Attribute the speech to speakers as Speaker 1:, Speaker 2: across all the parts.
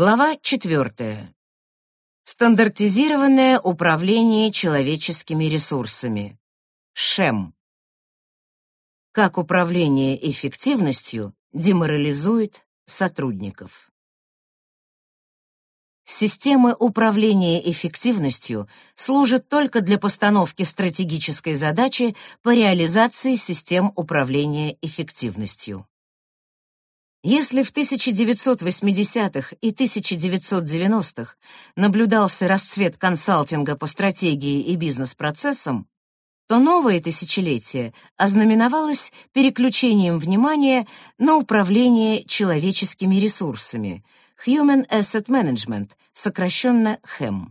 Speaker 1: Глава 4. Стандартизированное управление человеческими ресурсами. ШЭМ. Как управление эффективностью деморализует сотрудников. Системы управления эффективностью служат только для постановки стратегической задачи по реализации систем управления эффективностью. Если в 1980-х и 1990-х наблюдался расцвет консалтинга по стратегии и бизнес-процессам, то новое тысячелетие ознаменовалось переключением внимания на управление человеческими ресурсами Human Asset Management, сокращенно HAM.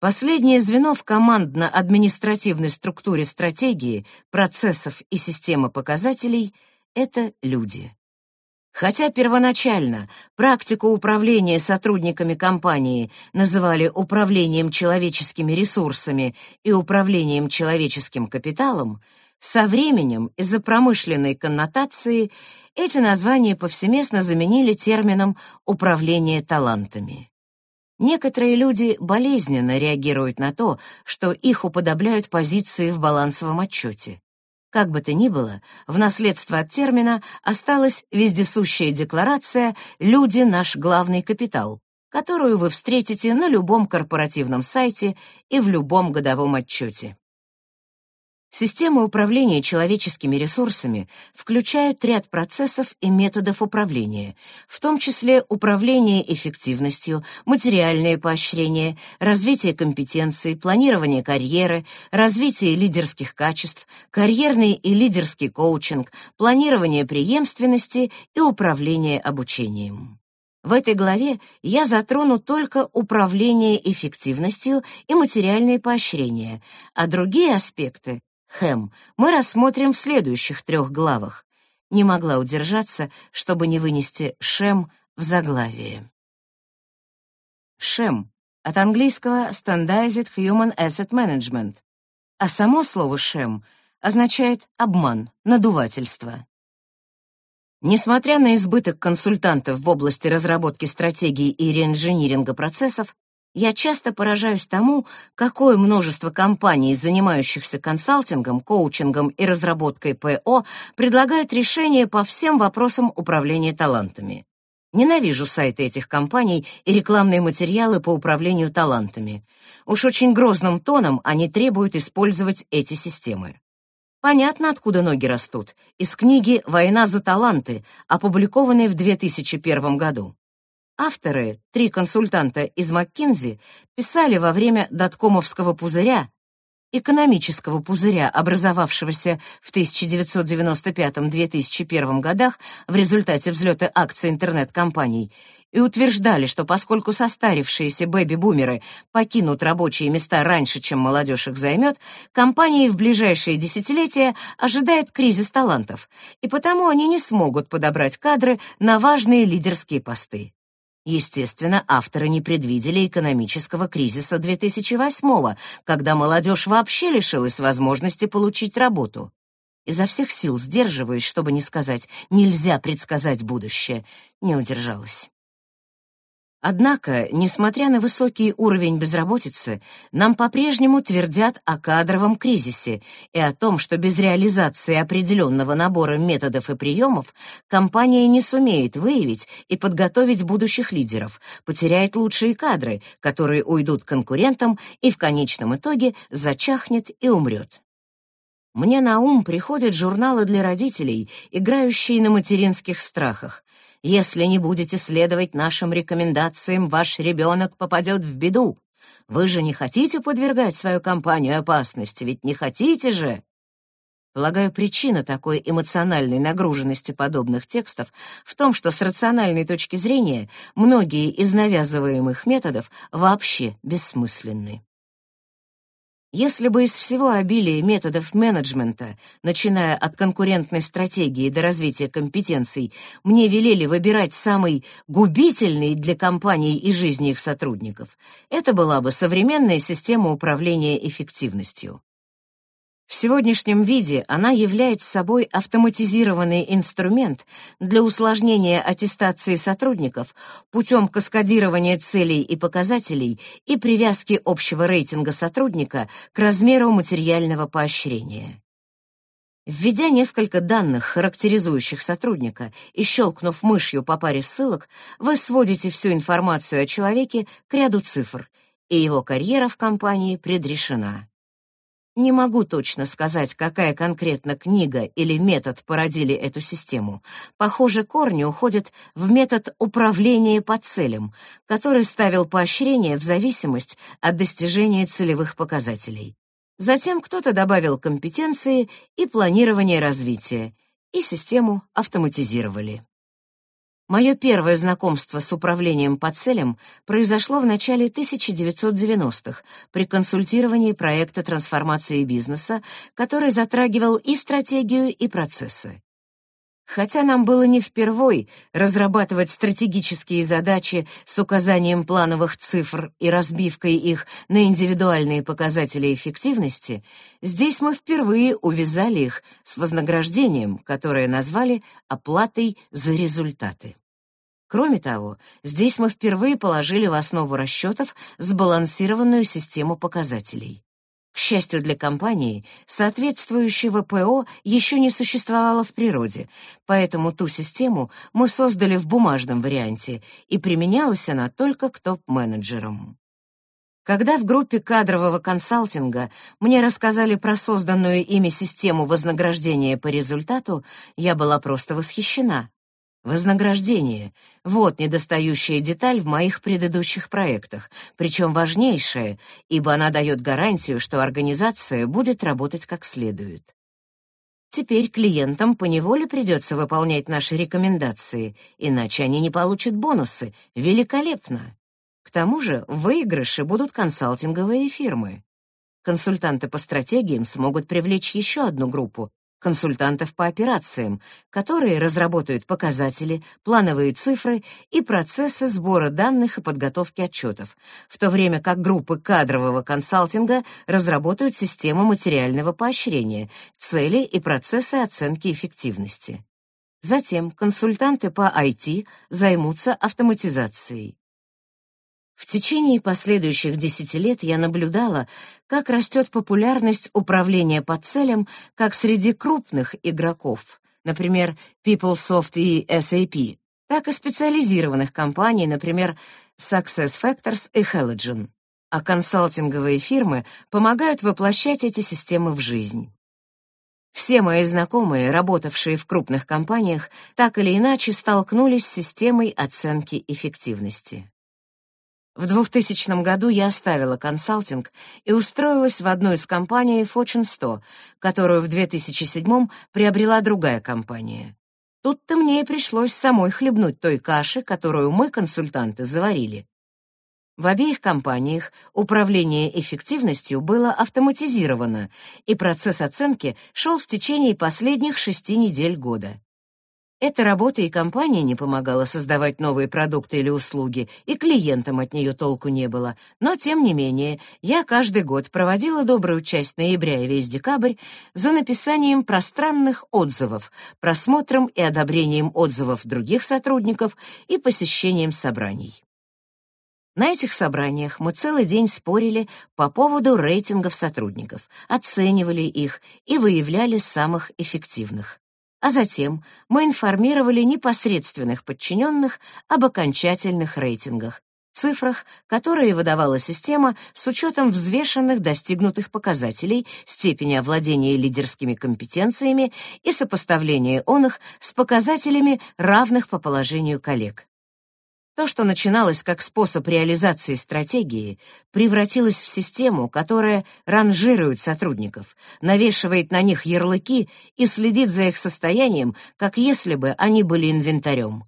Speaker 1: Последнее звено в командно-административной структуре стратегии, процессов и системы показателей — это люди. Хотя первоначально практику управления сотрудниками компании называли управлением человеческими ресурсами и управлением человеческим капиталом, со временем из-за промышленной коннотации эти названия повсеместно заменили термином «управление талантами». Некоторые люди болезненно реагируют на то, что их уподобляют позиции в балансовом отчете. Как бы то ни было, в наследство от термина осталась вездесущая декларация «Люди — наш главный капитал», которую вы встретите на любом корпоративном сайте и в любом годовом отчете. Системы управления человеческими ресурсами включают ряд процессов и методов управления, в том числе управление эффективностью, материальное поощрение, развитие компетенций, планирование карьеры, развитие лидерских качеств, карьерный и лидерский коучинг, планирование преемственности и управление обучением. В этой главе я затрону только управление эффективностью и материальные поощрения, а другие аспекты Хэм мы рассмотрим в следующих трех главах. Не могла удержаться, чтобы не вынести Шем в заглавие. Шем от английского Standardized Human Asset Management, а само слово «шем» означает обман, надувательство. Несмотря на избыток консультантов в области разработки стратегий и реинжиниринга процессов, я часто поражаюсь тому, какое множество компаний, занимающихся консалтингом, коучингом и разработкой ПО, предлагают решения по всем вопросам управления талантами. Ненавижу сайты этих компаний и рекламные материалы по управлению талантами. Уж очень грозным тоном они требуют использовать эти системы. Понятно, откуда ноги растут. Из книги «Война за таланты», опубликованной в 2001 году. Авторы, три консультанта из МcKinsey, писали во время доткомовского пузыря, экономического пузыря, образовавшегося в 1995-2001 годах в результате взлета акций интернет-компаний, и утверждали, что поскольку состарившиеся бэби-бумеры покинут рабочие места раньше, чем молодежь их займет, компании в ближайшие десятилетия ожидает кризис талантов, и потому они не смогут подобрать кадры на важные лидерские посты. Естественно, авторы не предвидели экономического кризиса 2008 когда молодежь вообще лишилась возможности получить работу. Изо всех сил сдерживаюсь, чтобы не сказать «нельзя предсказать будущее», не удержалась. Однако, несмотря на высокий уровень безработицы, нам по-прежнему твердят о кадровом кризисе и о том, что без реализации определенного набора методов и приемов компания не сумеет выявить и подготовить будущих лидеров, потеряет лучшие кадры, которые уйдут конкурентам и в конечном итоге зачахнет и умрет. Мне на ум приходят журналы для родителей, играющие на материнских страхах, если не будете следовать нашим рекомендациям, ваш ребенок попадет в беду. Вы же не хотите подвергать свою компанию опасности, ведь не хотите же. Полагаю, причина такой эмоциональной нагруженности подобных текстов в том, что с рациональной точки зрения многие из навязываемых методов вообще бессмысленны. Если бы из всего обилия методов менеджмента, начиная от конкурентной стратегии до развития компетенций, мне велели выбирать самый губительный для компаний и жизни их сотрудников, это была бы современная система управления эффективностью. В сегодняшнем виде она является собой автоматизированный инструмент для усложнения аттестации сотрудников путем каскадирования целей и показателей и привязки общего рейтинга сотрудника к размеру материального поощрения. Введя несколько данных, характеризующих сотрудника, и щелкнув мышью по паре ссылок, вы сводите всю информацию о человеке к ряду цифр, и его карьера в компании предрешена. Не могу точно сказать, какая конкретно книга или метод породили эту систему. Похоже, корни уходят в метод управления по целям, который ставил поощрение в зависимость от достижения целевых показателей. Затем кто-то добавил компетенции и планирование развития, и систему автоматизировали. Мое первое знакомство с управлением по целям произошло в начале 1990-х при консультировании проекта трансформации бизнеса, который затрагивал и стратегию, и процессы. Хотя нам было не впервой разрабатывать стратегические задачи с указанием плановых цифр и разбивкой их на индивидуальные показатели эффективности, здесь мы впервые увязали их с вознаграждением, которое назвали оплатой за результаты. Кроме того, здесь мы впервые положили в основу расчетов сбалансированную систему показателей. К счастью для компании, соответствующего ПО еще не существовало в природе, поэтому ту систему мы создали в бумажном варианте, и применялась она только к топ-менеджерам. Когда в группе кадрового консалтинга мне рассказали про созданную ими систему вознаграждения по результату, я была просто восхищена. Вознаграждение — вот недостающая деталь в моих предыдущих проектах, причем важнейшая, ибо она дает гарантию, что организация будет работать как следует. Теперь клиентам поневоле придется выполнять наши рекомендации, иначе они не получат бонусы. Великолепно! К тому же в выигрыше будут консалтинговые фирмы. Консультанты по стратегиям смогут привлечь еще одну группу, консультантов по операциям, которые разработают показатели, плановые цифры и процессы сбора данных и подготовки отчетов, в то время как группы кадрового консалтинга разработают систему материального поощрения, цели и процессы оценки эффективности. Затем консультанты по IT займутся автоматизацией. В течение последующих десяти лет я наблюдала, как растет популярность управления по целям как среди крупных игроков, например, PeopleSoft и SAP, так и специализированных компаний, например, SuccessFactors и Halogen. А консалтинговые фирмы помогают воплощать эти системы в жизнь. Все мои знакомые, работавшие в крупных компаниях, так или иначе столкнулись с системой оценки эффективности. В 2000 году я оставила консалтинг и устроилась в одну из компаний Fortune 100, которую в 2007 приобрела другая компания. Тут-то мне и пришлось самой хлебнуть той каши, которую мы, консультанты, заварили. В обеих компаниях управление эффективностью было автоматизировано, и процесс оценки шел в течение последних шести недель года. Эта работа и компания не помогала создавать новые продукты или услуги, и клиентам от нее толку не было. Но, тем не менее, я каждый год проводила добрую часть ноября и весь декабрь за написанием пространных отзывов, просмотром и одобрением отзывов других сотрудников и посещением собраний. На этих собраниях мы целый день спорили по поводу рейтингов сотрудников, оценивали их и выявляли самых эффективных а затем мы информировали непосредственных подчиненных об окончательных рейтингах, цифрах, которые выдавала система с учетом взвешенных достигнутых показателей, степени овладения лидерскими компетенциями и сопоставления он их с показателями равных по положению коллег. То, что начиналось как способ реализации стратегии, превратилось в систему, которая ранжирует сотрудников, навешивает на них ярлыки и следит за их состоянием, как если бы они были инвентарем.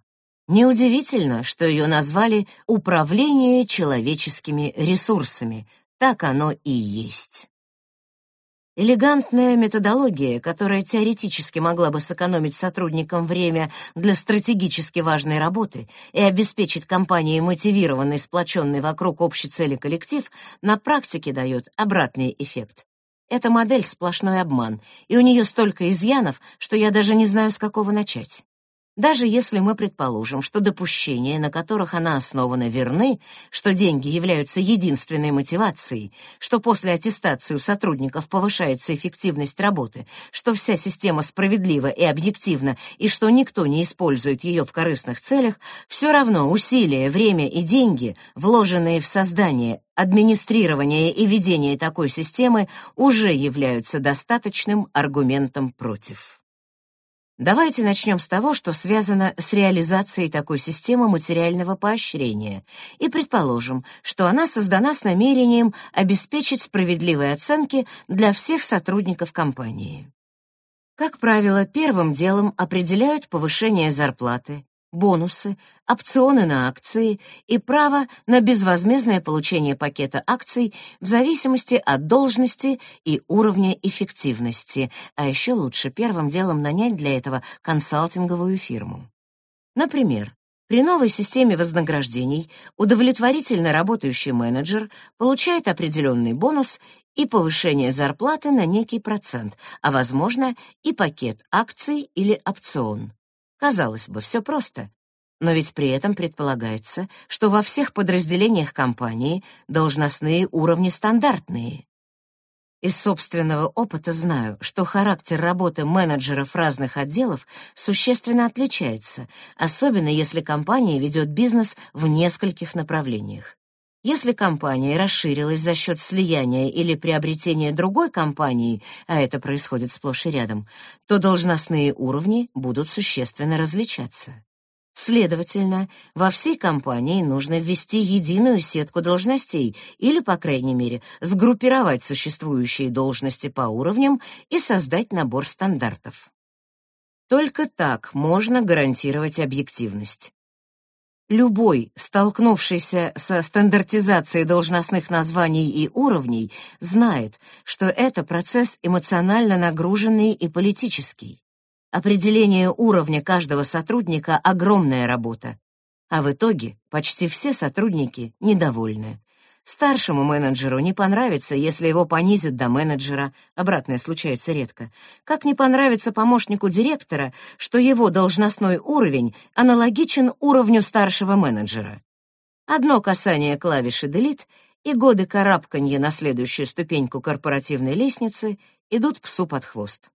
Speaker 1: Неудивительно, что ее назвали «управление человеческими ресурсами». Так оно и есть. Элегантная методология, которая теоретически могла бы сэкономить сотрудникам время для стратегически важной работы и обеспечить компании мотивированный, сплоченный вокруг общей цели коллектив, на практике дает обратный эффект. Эта модель — сплошной обман, и у нее столько изъянов, что я даже не знаю, с какого начать. Даже если мы предположим, что допущения, на которых она основана, верны, что деньги являются единственной мотивацией, что после аттестации у сотрудников повышается эффективность работы, что вся система справедлива и объективна, и что никто не использует ее в корыстных целях, все равно усилия, время и деньги, вложенные в создание, администрирование и ведение такой системы, уже являются достаточным аргументом против. Давайте начнем с того, что связано с реализацией такой системы материального поощрения, и предположим, что она создана с намерением обеспечить справедливые оценки для всех сотрудников компании. Как правило, первым делом определяют повышение зарплаты, бонусы, опционы на акции и право на безвозмездное получение пакета акций в зависимости от должности и уровня эффективности, а еще лучше первым делом нанять для этого консалтинговую фирму. Например, при новой системе вознаграждений удовлетворительно работающий менеджер получает определенный бонус и повышение зарплаты на некий процент, а, возможно, и пакет акций или опцион. Казалось бы, все просто. Но ведь при этом предполагается, что во всех подразделениях компании должностные уровни стандартные. Из собственного опыта знаю, что характер работы менеджеров разных отделов существенно отличается, особенно если компания ведет бизнес в нескольких направлениях. Если компания расширилась за счет слияния или приобретения другой компании, а это происходит сплошь и рядом, то должностные уровни будут существенно различаться. Следовательно, во всей компании нужно ввести единую сетку должностей или, по крайней мере, сгруппировать существующие должности по уровням и создать набор стандартов. Только так можно гарантировать объективность. Любой, столкнувшийся со стандартизацией должностных названий и уровней, знает, что это процесс эмоционально нагруженный и политический. Определение уровня каждого сотрудника — огромная работа, а в итоге почти все сотрудники недовольны. Старшему менеджеру не понравится, если его понизят до менеджера, обратное случается редко. Как не понравится помощнику директора, что его должностной уровень аналогичен уровню старшего менеджера. Одно касание клавиши Delete и годы карабканья на следующую ступеньку корпоративной лестницы идут псу под хвост.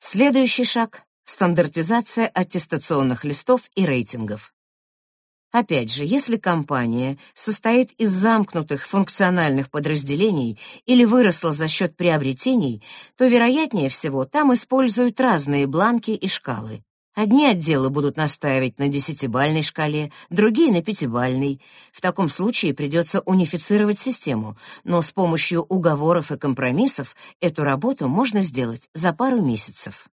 Speaker 1: Следующий шаг — стандартизация аттестационных листов и рейтингов. Опять же, если компания состоит из замкнутых функциональных подразделений или выросла за счет приобретений, то, вероятнее всего, там используют разные бланки и шкалы. Одни отделы будут настаивать на десятибальной шкале, другие — на пятибальной. В таком случае придется унифицировать систему, но с помощью уговоров и компромиссов эту работу можно сделать за пару месяцев.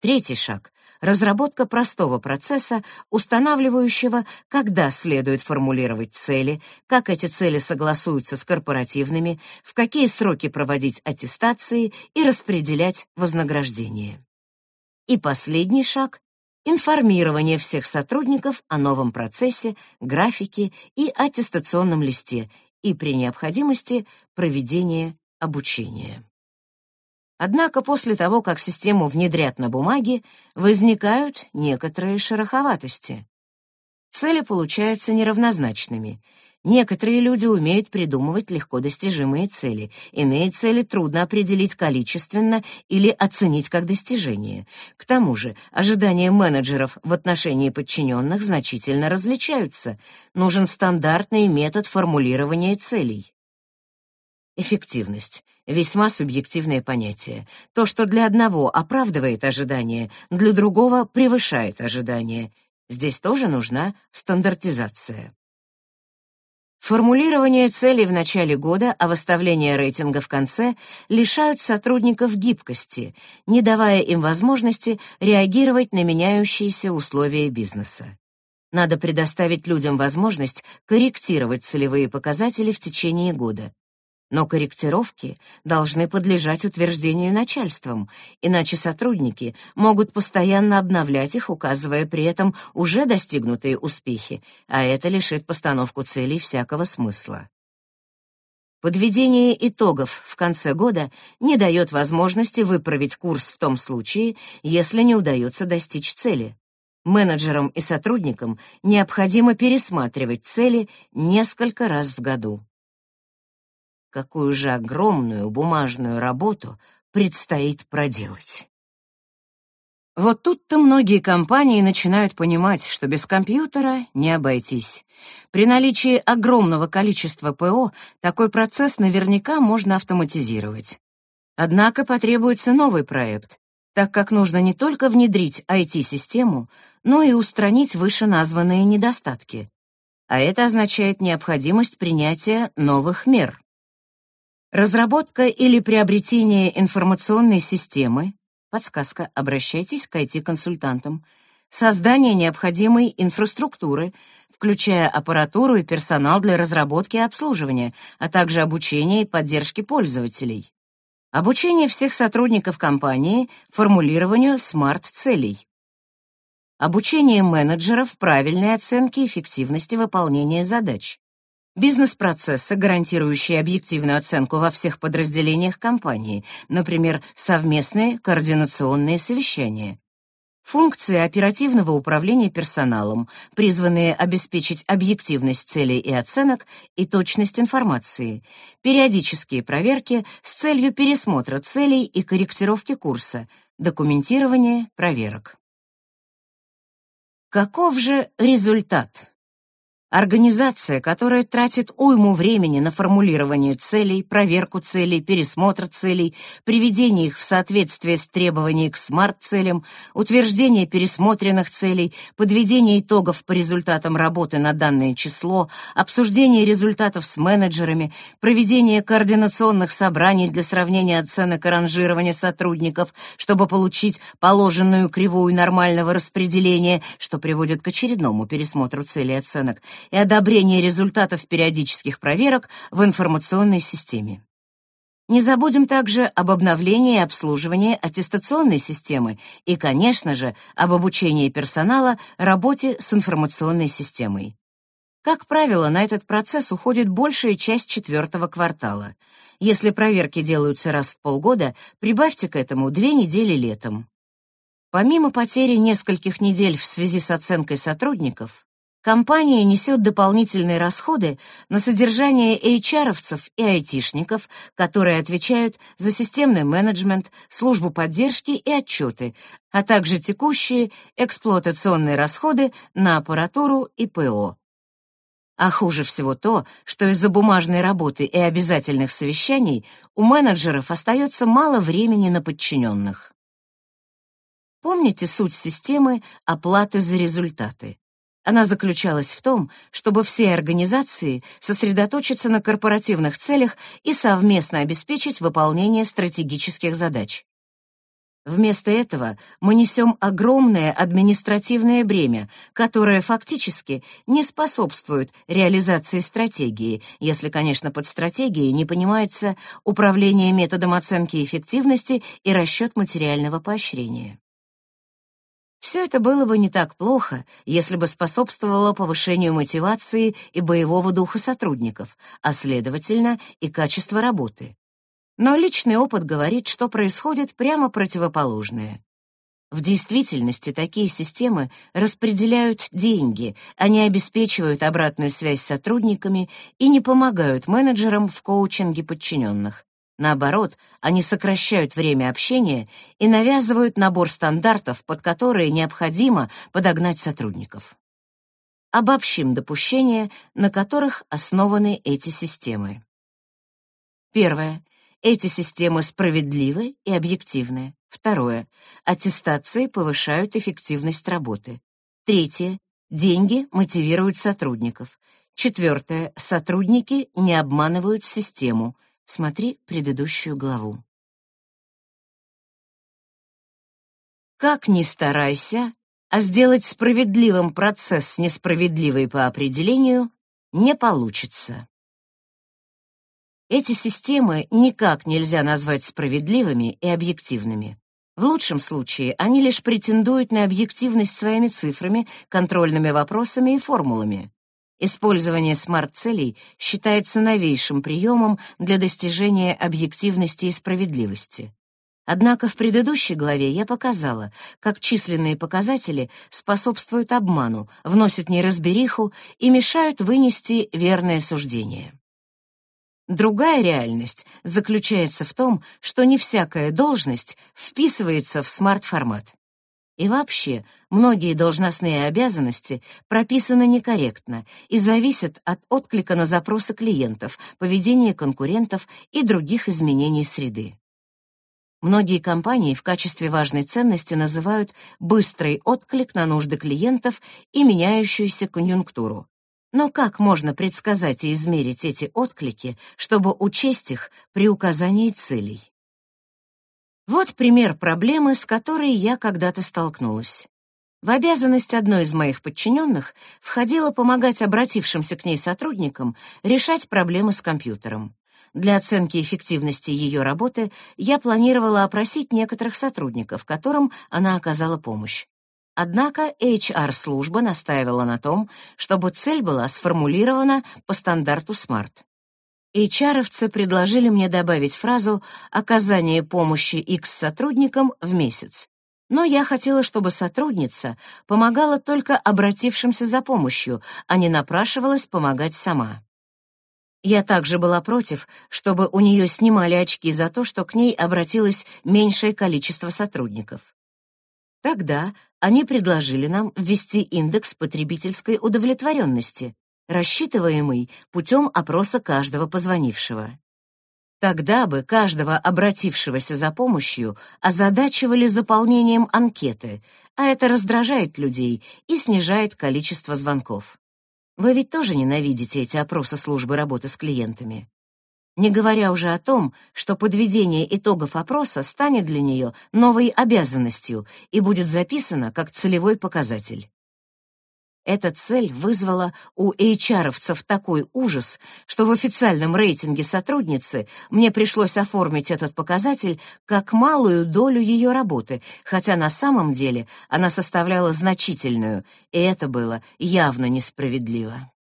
Speaker 1: Третий шаг — разработка простого процесса, устанавливающего, когда следует формулировать цели, как эти цели согласуются с корпоративными, в какие сроки проводить аттестации и распределять вознаграждение. И последний шаг — информирование всех сотрудников о новом процессе, графике и аттестационном листе и, при необходимости, проведение обучения. Однако после того, как систему внедрят на бумаге, возникают некоторые шероховатости. Цели получаются неравнозначными. Некоторые люди умеют придумывать легко достижимые цели, иные цели трудно определить количественно или оценить как достижение. К тому же ожидания менеджеров в отношении подчиненных значительно различаются. Нужен стандартный метод формулирования целей. Эффективность — весьма субъективное понятие. То, что для одного оправдывает ожидания, для другого превышает ожидания. Здесь тоже нужна стандартизация. Формулирование целей в начале года, а выставление рейтинга в конце лишают сотрудников гибкости, не давая им возможности реагировать на меняющиеся условия бизнеса. Надо предоставить людям возможность корректировать целевые показатели в течение года. Но корректировки должны подлежать утверждению начальством, иначе сотрудники могут постоянно обновлять их, указывая при этом уже достигнутые успехи, а это лишит постановку целей всякого смысла. Подведение итогов в конце года не дает возможности выправить курс в том случае, если не удается достичь цели. Менеджерам и сотрудникам необходимо пересматривать цели несколько раз в году. Какую же огромную бумажную работу предстоит проделать. Вот тут-то многие компании начинают понимать, что без компьютера не обойтись. При наличии огромного количества ПО такой процесс наверняка можно автоматизировать. Однако потребуется новый проект, так как нужно не только внедрить IT-систему, но и устранить вышеназванные недостатки. А это означает необходимость принятия новых мер. Разработка или приобретение информационной системы, Подсказка. Обращайтесь к IT-консультантам. Создание необходимой инфраструктуры, включая аппаратуру и персонал для разработки и обслуживания, а также обучения и поддержки пользователей. Обучение всех сотрудников компании формулированию смарт-целей. Обучение менеджеров правильной оценке эффективности выполнения задач. Бизнес-процессы, гарантирующие объективную оценку во всех подразделениях компании, например, совместные координационные совещания. Функции оперативного управления персоналом, призванные обеспечить объективность целей и оценок и точность информации. Периодические проверки с целью пересмотра целей и корректировки курса. Документирование проверок. Каков же результат? Организация, которая тратит уйму времени на формулирование целей, проверку целей, пересмотр целей, приведение их в соответствие с требованиями к смарт-целям, утверждение пересмотренных целей, подведение итогов по результатам работы на данное число, обсуждение результатов с менеджерами, проведение координационных собраний для сравнения оценок и ранжирования сотрудников, чтобы получить положенную кривую нормального распределения, что приводит к очередному пересмотру целей оценок — и одобрение результатов периодических проверок в информационной системе. Не забудем также об обновлении и обслуживании аттестационной системы и, конечно же, об обучении персонала работе с информационной системой. Как правило, на этот процесс уходит большая часть четвертого квартала. Если проверки делаются раз в полгода, прибавьте к этому две недели летом. Помимо потери нескольких недель в связи с оценкой сотрудников, Компания несет дополнительные расходы на содержание HR-овцев и айтишников, которые отвечают за системный менеджмент, службу поддержки и отчеты, а также текущие эксплуатационные расходы на аппаратуру и ПО. А хуже всего то, что из-за бумажной работы и обязательных совещаний у менеджеров остается мало времени на подчиненных. Помните суть системы оплаты за результаты? Она заключалась в том, чтобы все организации сосредоточиться на корпоративных целях и совместно обеспечить выполнение стратегических задач. Вместо этого мы несем огромное административное бремя, которое фактически не способствует реализации стратегии, если, конечно, под стратегией не понимается управление методом оценки эффективности и расчет материального поощрения. Все это было бы не так плохо, если бы способствовало повышению мотивации и боевого духа сотрудников, а следовательно и качества работы. Но личный опыт говорит, что происходит прямо противоположное. В действительности такие системы распределяют деньги, они обеспечивают обратную связь с сотрудниками и не помогают менеджерам в коучинге подчиненных. Наоборот, они сокращают время общения и навязывают набор стандартов, под которые необходимо подогнать сотрудников. Обобщим допущения, на которых основаны эти системы. Первое. Эти системы справедливы и объективны. Второе. Аттестации повышают эффективность работы. Третье. Деньги мотивируют сотрудников. Четвертое. Сотрудники не обманывают систему. Смотри предыдущую главу. Как ни старайся, а сделать справедливым процесс несправедливый по определению не получится. Эти системы никак нельзя назвать справедливыми и объективными. В лучшем случае они лишь претендуют на объективность своими цифрами, контрольными вопросами и формулами. Использование SMART-целей считается новейшим приемом для достижения объективности и справедливости. Однако в предыдущей главе я показала, как численные показатели способствуют обману, вносят неразбериху и мешают вынести верное суждение. Другая реальность заключается в том, что не всякая должность вписывается в SMART-формат. И вообще, многие должностные обязанности прописаны некорректно и зависят от отклика на запросы клиентов, поведения конкурентов и других изменений среды. Многие компании в качестве важной ценности называют быстрый отклик на нужды клиентов и меняющуюся конъюнктуру. Но как можно предсказать и измерить эти отклики, чтобы учесть их при указании целей? Вот пример проблемы, с которой я когда-то столкнулась. В обязанность одной из моих подчиненных входило помогать обратившимся к ней сотрудникам решать проблемы с компьютером. Для оценки эффективности ее работы я планировала опросить некоторых сотрудников, которым она оказала помощь. Однако HR-служба настаивала на том, чтобы цель была сформулирована по стандарту SMART. HR-овцы предложили мне добавить фразу «оказание помощи X сотрудникам в месяц». Но я хотела, чтобы сотрудница помогала только обратившимся за помощью, а не напрашивалась помогать сама. Я также была против, чтобы у нее снимали очки за то, что к ней обратилось меньшее количество сотрудников. Тогда они предложили нам ввести индекс потребительской удовлетворенности, рассчитываемый путем опроса каждого позвонившего. Тогда бы каждого обратившегося за помощью озадачивали заполнением анкеты, а это раздражает людей и снижает количество звонков. Вы ведь тоже ненавидите эти опросы службы работы с клиентами. Не говоря уже о том, что подведение итогов опроса станет для нее новой обязанностью и будет записано как целевой показатель. Эта цель вызвала у HR-овцев такой ужас, что в официальном рейтинге сотрудницы мне пришлось оформить этот показатель как малую долю ее работы, хотя на самом деле она составляла значительную, и это было явно несправедливо.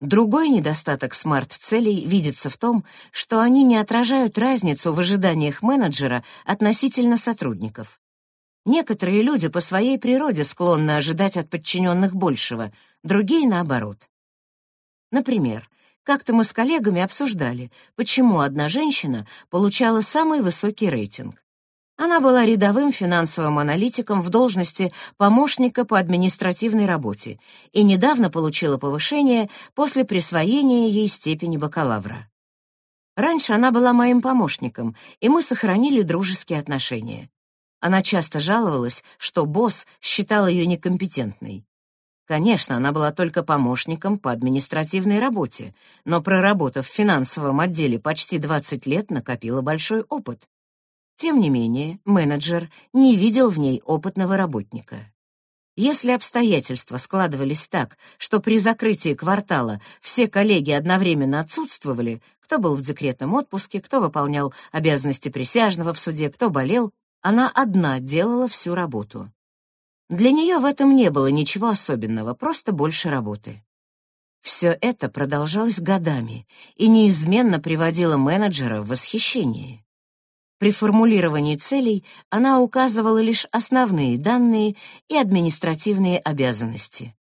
Speaker 1: Другой недостаток смарт-целей видится в том, что они не отражают разницу в ожиданиях менеджера относительно сотрудников. Некоторые люди по своей природе склонны ожидать от подчиненных большего, другие — наоборот. Например, как-то мы с коллегами обсуждали, почему одна женщина получала самый высокий рейтинг. Она была рядовым финансовым аналитиком в должности помощника по административной работе и недавно получила повышение после присвоения ей степени бакалавра. Раньше она была моим помощником, и мы сохранили дружеские отношения. Она часто жаловалась, что босс считал ее некомпетентной. Конечно, она была только помощником по административной работе, но проработав в финансовом отделе почти 20 лет, накопила большой опыт. Тем не менее, менеджер не видел в ней опытного работника. Если обстоятельства складывались так, что при закрытии квартала все коллеги одновременно отсутствовали, кто был в декретном отпуске, кто выполнял обязанности присяжного в суде, кто болел, она одна делала всю работу. Для нее в этом не было ничего особенного, просто больше работы. Все это продолжалось годами и неизменно приводило менеджера в восхищение. При формулировании целей она указывала лишь основные данные и административные обязанности.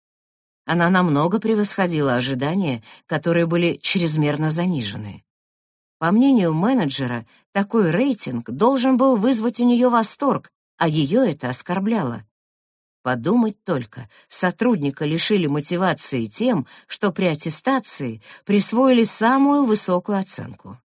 Speaker 1: Она намного превосходила ожидания, которые были чрезмерно занижены. По мнению менеджера, такой рейтинг должен был вызвать у нее восторг, а ее это оскорбляло. Подумать только, сотрудника лишили мотивации тем, что при аттестации присвоили самую высокую оценку.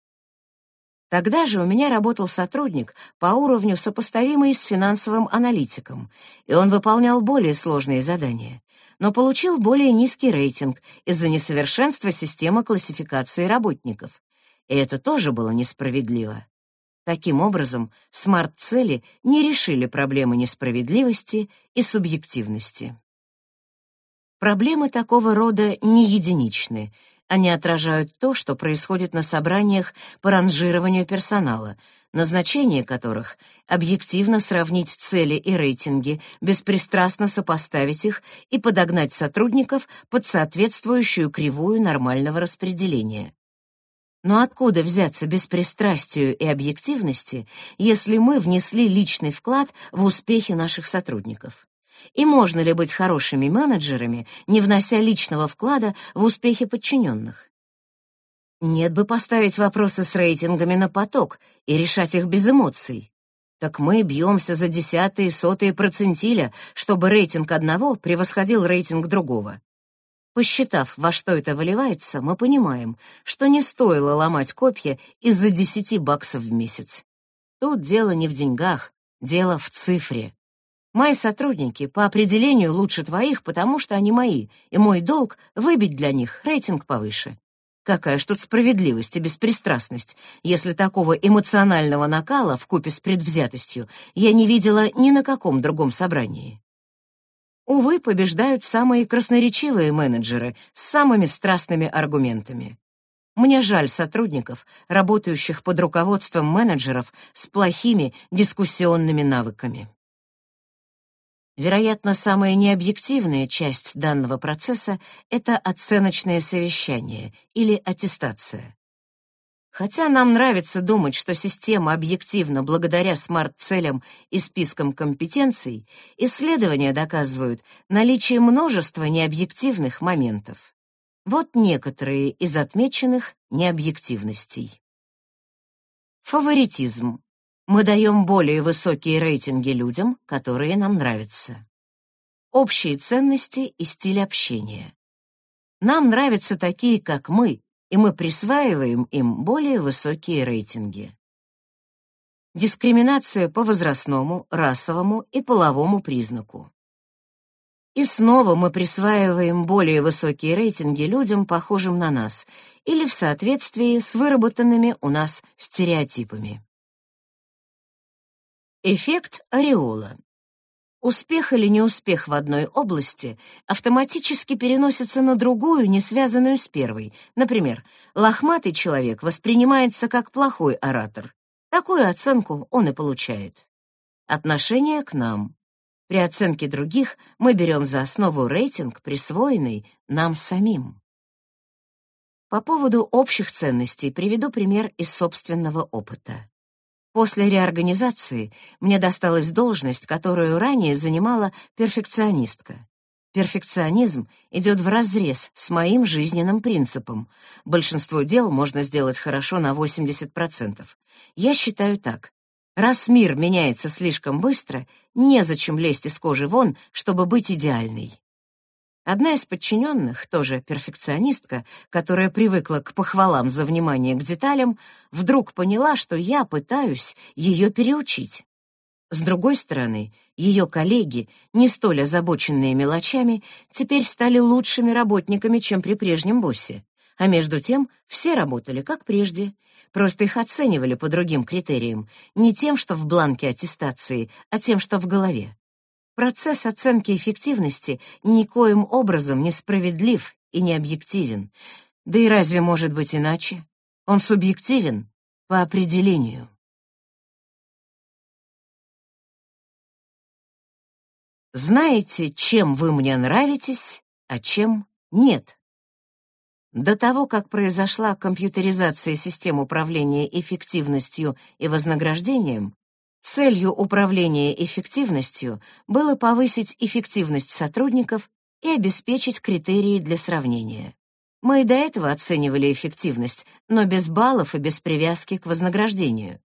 Speaker 1: Тогда же у меня работал сотрудник по уровню сопоставимый с финансовым аналитиком, и он выполнял более сложные задания, но получил более низкий рейтинг из-за несовершенства системы классификации работников. И это тоже было несправедливо. Таким образом, смарт-цели не решили проблемы несправедливости и субъективности. Проблемы такого рода не единичны. Они отражают то, что происходит на собраниях по ранжированию персонала, назначение которых — объективно сравнить цели и рейтинги, беспристрастно сопоставить их и подогнать сотрудников под соответствующую кривую нормального распределения. Но откуда взяться беспристрастию и объективности, если мы внесли личный вклад в успехи наших сотрудников? И можно ли быть хорошими менеджерами, не внося личного вклада в успехи подчиненных? Нет бы поставить вопросы с рейтингами на поток и решать их без эмоций. Так мы бьемся за десятые, сотые процентиля, чтобы рейтинг одного превосходил рейтинг другого. Посчитав, во что это выливается, мы понимаем, что не стоило ломать копья из-за десяти баксов в месяц. Тут дело не в деньгах, дело в цифре. Мои сотрудники по определению лучше твоих, потому что они мои, и мой долг — выбить для них рейтинг повыше. Какая ж тут справедливость и беспристрастность, если такого эмоционального накала в купе с предвзятостью я не видела ни на каком другом собрании. Увы, побеждают самые красноречивые менеджеры с самыми страстными аргументами. Мне жаль сотрудников, работающих под руководством менеджеров с плохими дискуссионными навыками. Вероятно, самая необъективная часть данного процесса — это оценочное совещание или аттестация. Хотя нам нравится думать, что система объективна благодаря смарт-целям и спискам компетенций, исследования доказывают наличие множества необъективных моментов. Вот некоторые из отмеченных необъективностей. Фаворитизм. Мы даем более высокие рейтинги людям, которые нам нравятся. Общие ценности и стиль общения. Нам нравятся такие, как мы, и мы присваиваем им более высокие рейтинги. Дискриминация по возрастному, расовому и половому признаку. И снова мы присваиваем более высокие рейтинги людям, похожим на нас, или в соответствии с выработанными у нас стереотипами. Эффект ореола. Успех или неуспех в одной области автоматически переносится на другую, не связанную с первой. Например, лохматый человек воспринимается как плохой оратор. Такую оценку он и получает. Отношение к нам. При оценке других мы берем за основу рейтинг, присвоенный нам самим. По поводу общих ценностей приведу пример из собственного опыта. После реорганизации мне досталась должность, которую ранее занимала перфекционистка. Перфекционизм идет вразрез с моим жизненным принципом. Большинство дел можно сделать хорошо на 80%. Я считаю так. Раз мир меняется слишком быстро, незачем лезть из кожи вон, чтобы быть идеальной. Одна из подчиненных, тоже перфекционистка, которая привыкла к похвалам за внимание к деталям, вдруг поняла, что я пытаюсь ее переучить. С другой стороны, ее коллеги, не столь озабоченные мелочами, теперь стали лучшими работниками, чем при прежнем боссе. А между тем все работали как прежде, просто их оценивали по другим критериям, не тем, что в бланке аттестации, а тем, что в голове. Процесс оценки эффективности никоим образом не справедлив и не объективен. Да и разве может быть иначе? Он субъективен по определению. Знаете, чем вы мне нравитесь, а чем нет? До того, как произошла компьютеризация систем управления эффективностью и вознаграждением, Целью управления эффективностью было повысить эффективность сотрудников и обеспечить критерии для сравнения. Мы и до этого оценивали эффективность, но без баллов и без привязки к вознаграждению.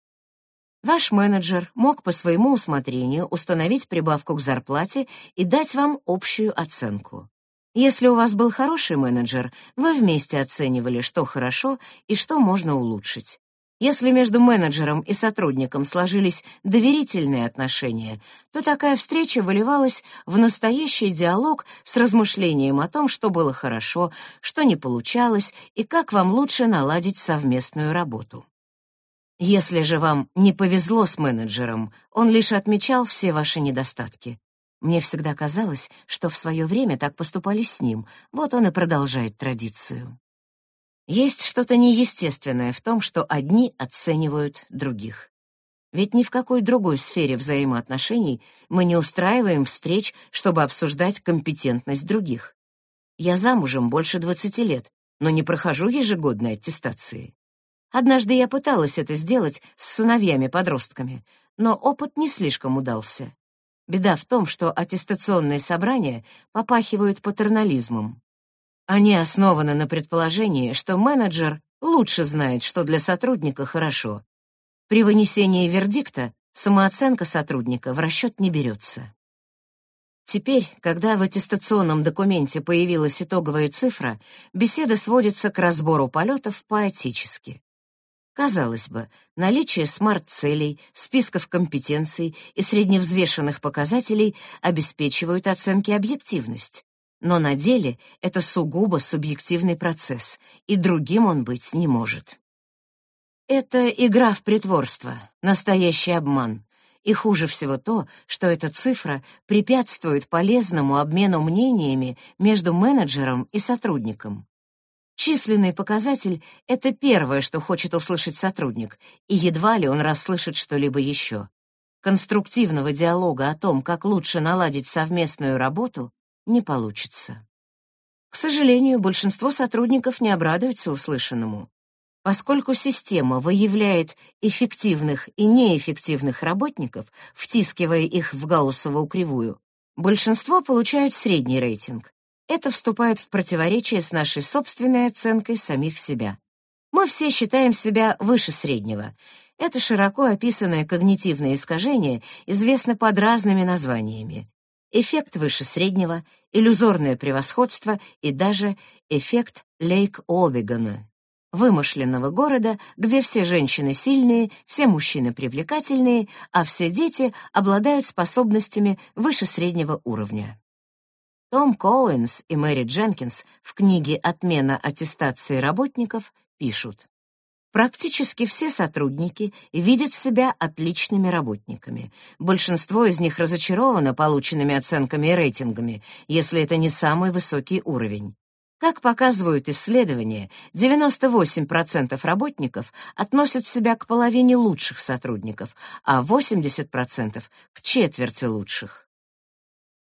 Speaker 1: Ваш менеджер мог по своему усмотрению установить прибавку к зарплате и дать вам общую оценку. Если у вас был хороший менеджер, вы вместе оценивали, что хорошо и что можно улучшить. Если между менеджером и сотрудником сложились доверительные отношения, то такая встреча выливалась в настоящий диалог с размышлением о том, что было хорошо, что не получалось и как вам лучше наладить совместную работу. Если же вам не повезло с менеджером, он лишь отмечал все ваши недостатки. Мне всегда казалось, что в свое время так поступали с ним, вот он и продолжает традицию. Есть что-то неестественное в том, что одни оценивают других. Ведь ни в какой другой сфере взаимоотношений мы не устраиваем встреч, чтобы обсуждать компетентность других. Я замужем больше 20 лет, но не прохожу ежегодной аттестации. Однажды я пыталась это сделать с сыновьями-подростками, но опыт не слишком удался. Беда в том, что аттестационные собрания попахивают патернализмом. Они основаны на предположении, что менеджер лучше знает, что для сотрудника хорошо. При вынесении вердикта самооценка сотрудника в расчет не берется. Теперь, когда в аттестационном документе появилась итоговая цифра, беседа сводится к разбору полетов поэтически. Казалось бы, наличие смарт-целей, списков компетенций и средневзвешенных показателей обеспечивают оценке объективность. Но на деле это сугубо субъективный процесс, и другим он быть не может. Это игра в притворство, настоящий обман. И хуже всего то, что эта цифра препятствует полезному обмену мнениями между менеджером и сотрудником. Численный показатель — это первое, что хочет услышать сотрудник, и едва ли он расслышит что-либо еще. Конструктивного диалога о том, как лучше наладить совместную работу, не получится. К сожалению, большинство сотрудников не обрадуются услышанному. Поскольку система выявляет эффективных и неэффективных работников, втискивая их в Гауссову кривую, большинство получают средний рейтинг, это вступает в противоречие с нашей собственной оценкой самих себя. Мы все считаем себя выше среднего. Это широко описанное когнитивное искажение известно под разными названиями. Эффект выше среднего, иллюзорное превосходство и даже эффект Лейк-Обигана, вымышленного города, где все женщины сильные, все мужчины привлекательные, а все дети обладают способностями выше среднего уровня. Том Коуэнс и Мэри Дженкинс в книге «Отмена аттестации работников» пишут. Практически все сотрудники видят себя отличными работниками. Большинство из них разочаровано полученными оценками и рейтингами, если это не самый высокий уровень. Как показывают исследования, 98% работников относят себя к половине лучших сотрудников, а 80% — к четверти лучших.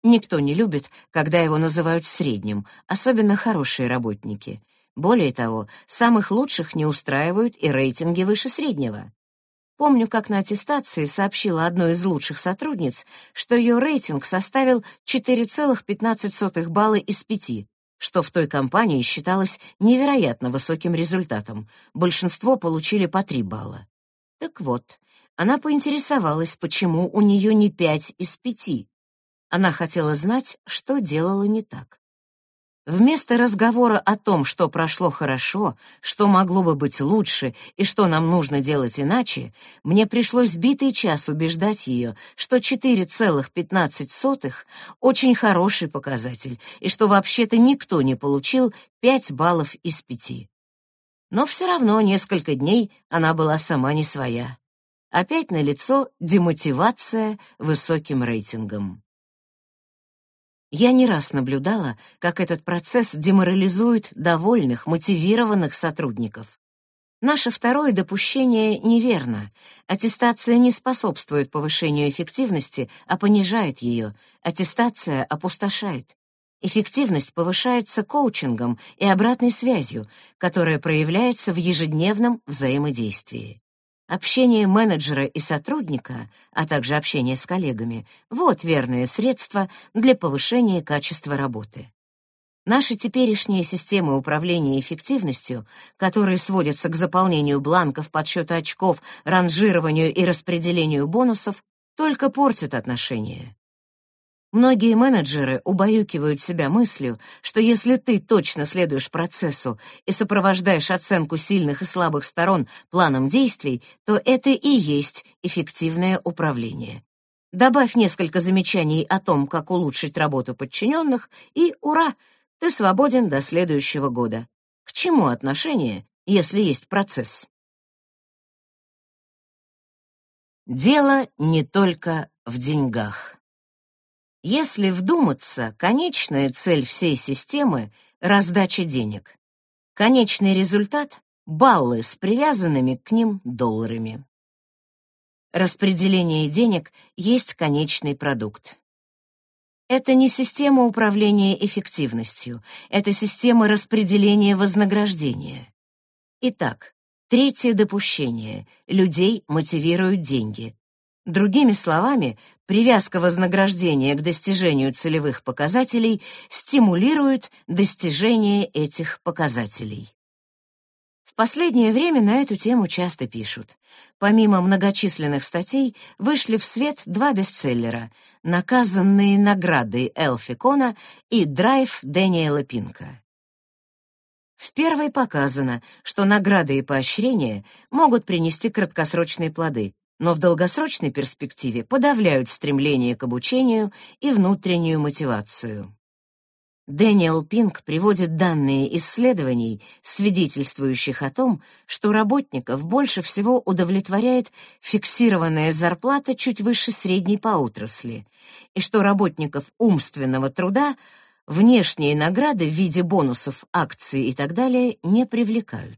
Speaker 1: Никто не любит, когда его называют средним, особенно хорошие работники. Более того, самых лучших не устраивают и рейтинги выше среднего. Помню, как на аттестации сообщила одной из лучших сотрудниц, что ее рейтинг составил 4,15 балла из 5, что в той компании считалось невероятно высоким результатом. Большинство получили по 3 балла. Так вот, она поинтересовалась, почему у нее не 5 из 5, она хотела знать, что делала не так. Вместо разговора о том, что прошло хорошо, что могло бы быть лучше и что нам нужно делать иначе, мне пришлось битый час убеждать ее, что 4,15 очень хороший показатель и что вообще-то никто не получил 5 баллов из 5. Но все равно несколько дней она была сама не своя. Опять на лицо демотивация высоким рейтингом. Я не раз наблюдала, как этот процесс деморализует довольных, мотивированных сотрудников. Наше второе допущение неверно. Аттестация не способствует повышению эффективности, а понижает ее. Аттестация опустошает. Эффективность повышается коучингом и обратной связью, которая проявляется в ежедневном взаимодействии. Общение менеджера и сотрудника, а также общение с коллегами — вот верное средство для повышения качества работы. Наши теперешние системы управления эффективностью, которые сводятся к заполнению бланков, подсчету очков, ранжированию и распределению бонусов, только портят отношения. Многие менеджеры убаюкивают себя мыслью, что если ты точно следуешь процессу и сопровождаешь оценку сильных и слабых сторон планом действий, то это и есть эффективное управление. Добавь несколько замечаний о том, как улучшить работу подчиненных, и ура, ты свободен до следующего года. К чему отношение, если есть процесс? Дело не только в деньгах. Если вдуматься, конечная цель всей системы — раздача денег. Конечный результат — баллы с привязанными к ним долларами. Распределение денег есть конечный продукт. Это не система управления эффективностью, это система распределения вознаграждения. Итак, третье допущение. Людей мотивируют деньги. Другими словами, привязка вознаграждения к достижению целевых показателей стимулирует достижение этих показателей. В последнее время на эту тему часто пишут. Помимо многочисленных статей, вышли в свет два бестселлера «Наказанные награды» Элфи Кона и «Драйв» Дэниела Пинка. В первой показано, что награды и поощрения могут принести краткосрочные плоды, но в долгосрочной перспективе подавляют стремление к обучению и внутреннюю мотивацию. Дэниел Пинк приводит данные исследований, свидетельствующих о том, что работников больше всего удовлетворяет фиксированная зарплата чуть выше средней по отрасли, и что работников умственного труда внешние награды в виде бонусов, акций и так далее не привлекают.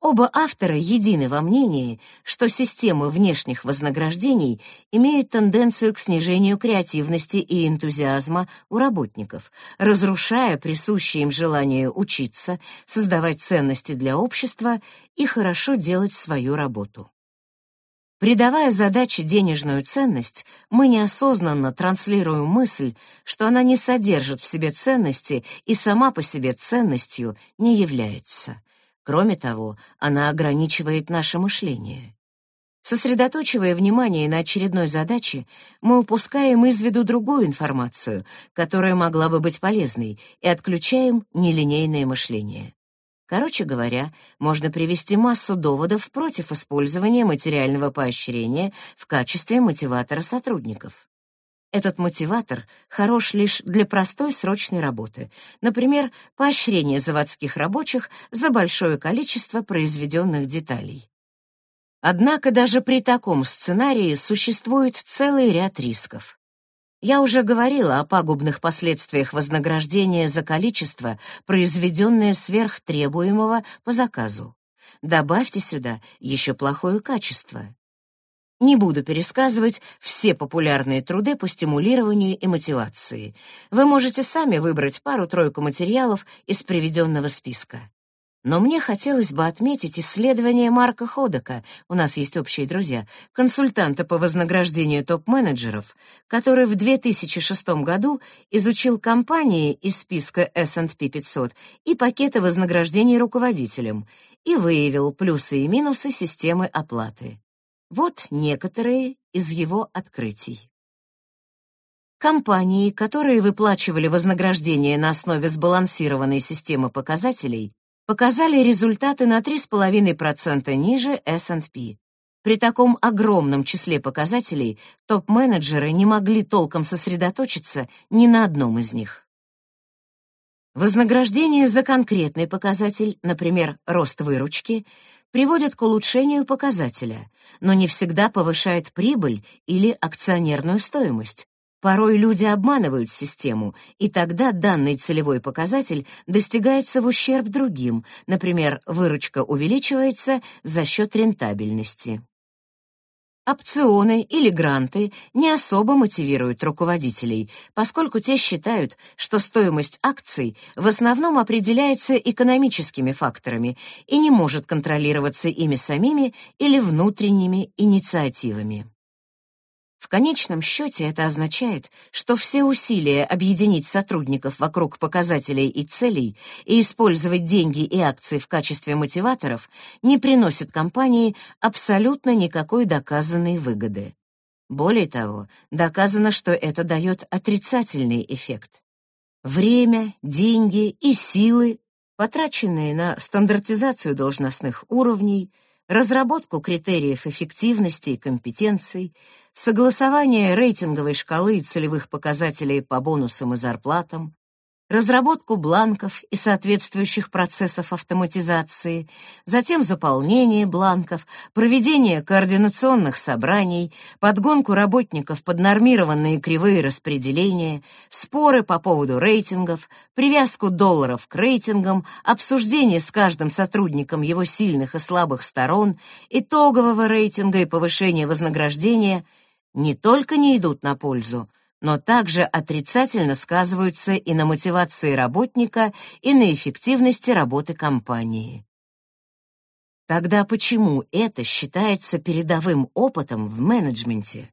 Speaker 1: Оба автора едины во мнении, что системы внешних вознаграждений имеют тенденцию к снижению креативности и энтузиазма у работников, разрушая присущее им желание учиться, создавать ценности для общества и хорошо делать свою работу. Придавая задаче денежную ценность, мы неосознанно транслируем мысль, что она не содержит в себе ценности и сама по себе ценностью не является. Кроме того, она ограничивает наше мышление. Сосредоточивая внимание на очередной задаче, мы упускаем из виду другую информацию, которая могла бы быть полезной, и отключаем нелинейное мышление. Короче говоря, можно привести массу доводов против использования материального поощрения в качестве мотиватора сотрудников. Этот мотиватор хорош лишь для простой срочной работы, например, поощрение заводских рабочих за большое количество произведенных деталей. Однако даже при таком сценарии существует целый ряд рисков. Я уже говорила о пагубных последствиях вознаграждения за количество, произведенное сверх требуемого по заказу. Добавьте сюда еще плохое качество. Не буду пересказывать все популярные труды по стимулированию и мотивации. Вы можете сами выбрать пару-тройку материалов из приведенного списка. Но мне хотелось бы отметить исследование Марка Ходока, у нас есть общие друзья, консультанта по вознаграждению топ-менеджеров, который в 2006 году изучил компании из списка S&P 500 и пакеты вознаграждений руководителям и выявил плюсы и минусы системы оплаты. Вот некоторые из его открытий. Компании, которые выплачивали вознаграждение на основе сбалансированной системы показателей, показали результаты на 3,5% ниже S&P. При таком огромном числе показателей топ-менеджеры не могли толком сосредоточиться ни на одном из них. Вознаграждение за конкретный показатель, например, рост выручки, приводит к улучшению показателя, но не всегда повышает прибыль или акционерную стоимость. Порой люди обманывают систему, и тогда данный целевой показатель достигается в ущерб другим, например, выручка увеличивается за счет рентабельности. Опционы или гранты не особо мотивируют руководителей, поскольку те считают, что стоимость акций в основном определяется экономическими факторами и не может контролироваться ими самими или внутренними инициативами. В конечном счете это означает, что все усилия объединить сотрудников вокруг показателей и целей и использовать деньги и акции в качестве мотиваторов не приносят компании абсолютно никакой доказанной выгоды. Более того, доказано, что это дает отрицательный эффект. Время, деньги и силы, потраченные на стандартизацию должностных уровней, разработку критериев эффективности и компетенций, согласование рейтинговой шкалы и целевых показателей по бонусам и зарплатам, разработку бланков и соответствующих процессов автоматизации, затем заполнение бланков, проведение координационных собраний, подгонку работников под нормированные кривые распределения, споры по поводу рейтингов, привязку долларов к рейтингам, обсуждение с каждым сотрудником его сильных и слабых сторон, итогового рейтинга и повышение вознаграждения не только не идут на пользу, но также отрицательно сказываются и на мотивации работника, и на эффективности работы компании. Тогда почему это считается передовым опытом в менеджменте?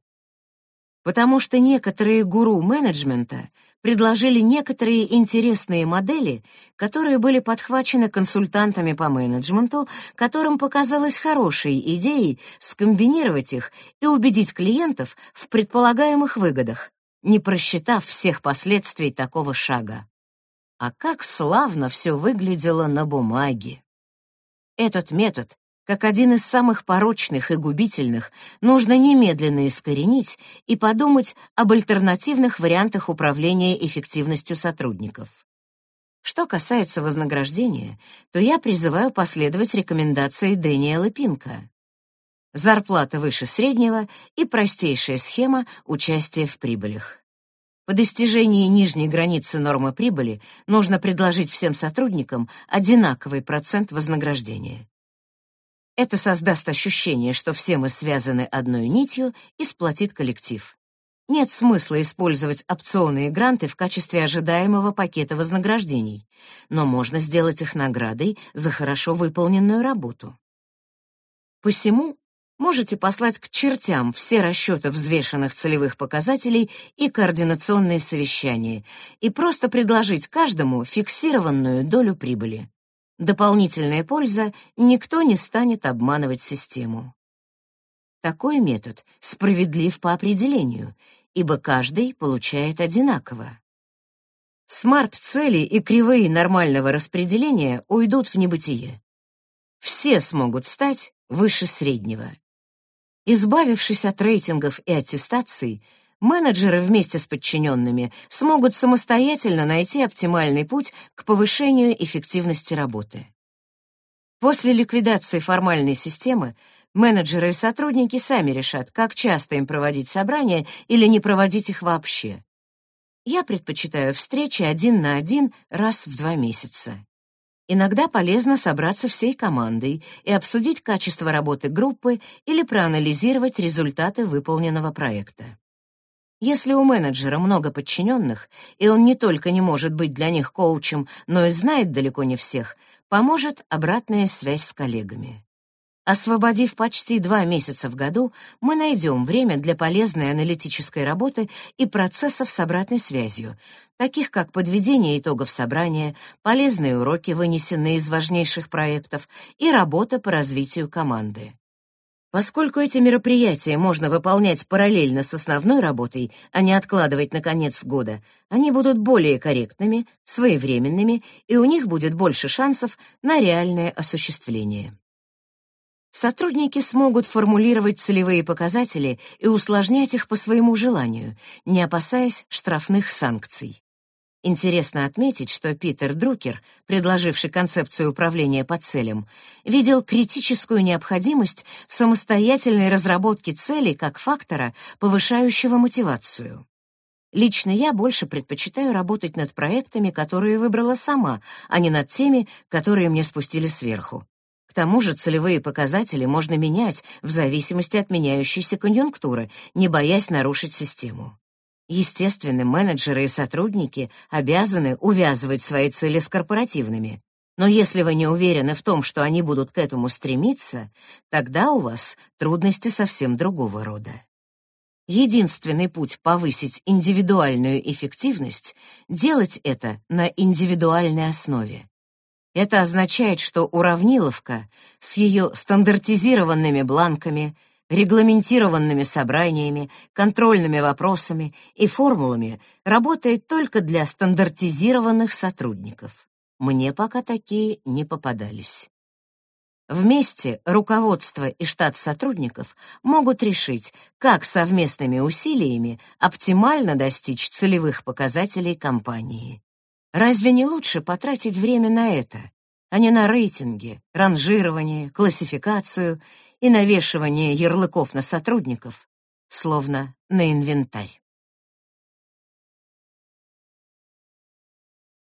Speaker 1: Потому что некоторые гуру менеджмента предложили некоторые интересные модели, которые были подхвачены консультантами по менеджменту, которым показалось хорошей идеей скомбинировать их и убедить клиентов в предполагаемых выгодах, не просчитав всех последствий такого шага. А как славно все выглядело на бумаге! Этот метод, как один из самых порочных и губительных, нужно немедленно искоренить и подумать об альтернативных вариантах управления эффективностью сотрудников. Что касается вознаграждения, то я призываю последовать рекомендации Дэниела Пинка зарплата выше среднего и простейшая схема участия в прибылях. По достижении нижней границы нормы прибыли нужно предложить всем сотрудникам одинаковый процент вознаграждения. Это создаст ощущение, что все мы связаны одной нитью и сплотит коллектив. Нет смысла использовать опционы и гранты в качестве ожидаемого пакета вознаграждений, но можно сделать их наградой за хорошо выполненную работу. Посему можете послать к чертям все расчеты взвешенных целевых показателей и координационные совещания и просто предложить каждому фиксированную долю прибыли. Дополнительная польза никто не станет обманывать систему. Такой метод справедлив по определению, ибо каждый получает одинаково. Смарт-цели и кривые нормального распределения уйдут в небытие. Все смогут стать выше среднего. Избавившись от рейтингов и аттестаций, менеджеры вместе с подчиненными смогут самостоятельно найти оптимальный путь к повышению эффективности работы. После ликвидации формальной системы менеджеры и сотрудники сами решат, как часто им проводить собрания или не проводить их вообще. Я предпочитаю встречи один на один раз в два месяца. Иногда полезно собраться всей командой и обсудить качество работы группы или проанализировать результаты выполненного проекта. Если у менеджера много подчиненных, и он не только не может быть для них коучем, но и знает далеко не всех, поможет обратная связь с коллегами. Освободив почти два месяца в году, мы найдем время для полезной аналитической работы и процессов с обратной связью, таких как подведение итогов собрания, полезные уроки, вынесенные из важнейших проектов, и работа по развитию команды. Поскольку эти мероприятия можно выполнять параллельно с основной работой, а не откладывать на конец года, они будут более корректными, своевременными, и у них будет больше шансов на реальное осуществление. Сотрудники смогут формулировать целевые показатели и усложнять их по своему желанию, не опасаясь штрафных санкций. Интересно отметить, что Питер Друкер, предложивший концепцию управления по целям, видел критическую необходимость в самостоятельной разработке целей как фактора, повышающего мотивацию. Лично я больше предпочитаю работать над проектами, которые выбрала сама, а не над теми, которые мне спустили сверху. К тому же целевые показатели можно менять в зависимости от меняющейся конъюнктуры, не боясь нарушить систему. Естественно, менеджеры и сотрудники обязаны увязывать свои цели с корпоративными. Но если вы не уверены в том, что они будут к этому стремиться, тогда у вас трудности совсем другого рода. Единственный путь повысить индивидуальную эффективность — делать это на индивидуальной основе. Это означает, что уравниловка с ее стандартизированными бланками, регламентированными собраниями, контрольными вопросами и формулами работает только для стандартизированных сотрудников. Мне пока такие не попадались. Вместе руководство и штат сотрудников могут решить, как совместными усилиями оптимально достичь целевых показателей компании. Разве не лучше потратить время на это, а не на рейтинги, ранжирование, классификацию и навешивание ярлыков на сотрудников, словно на инвентарь?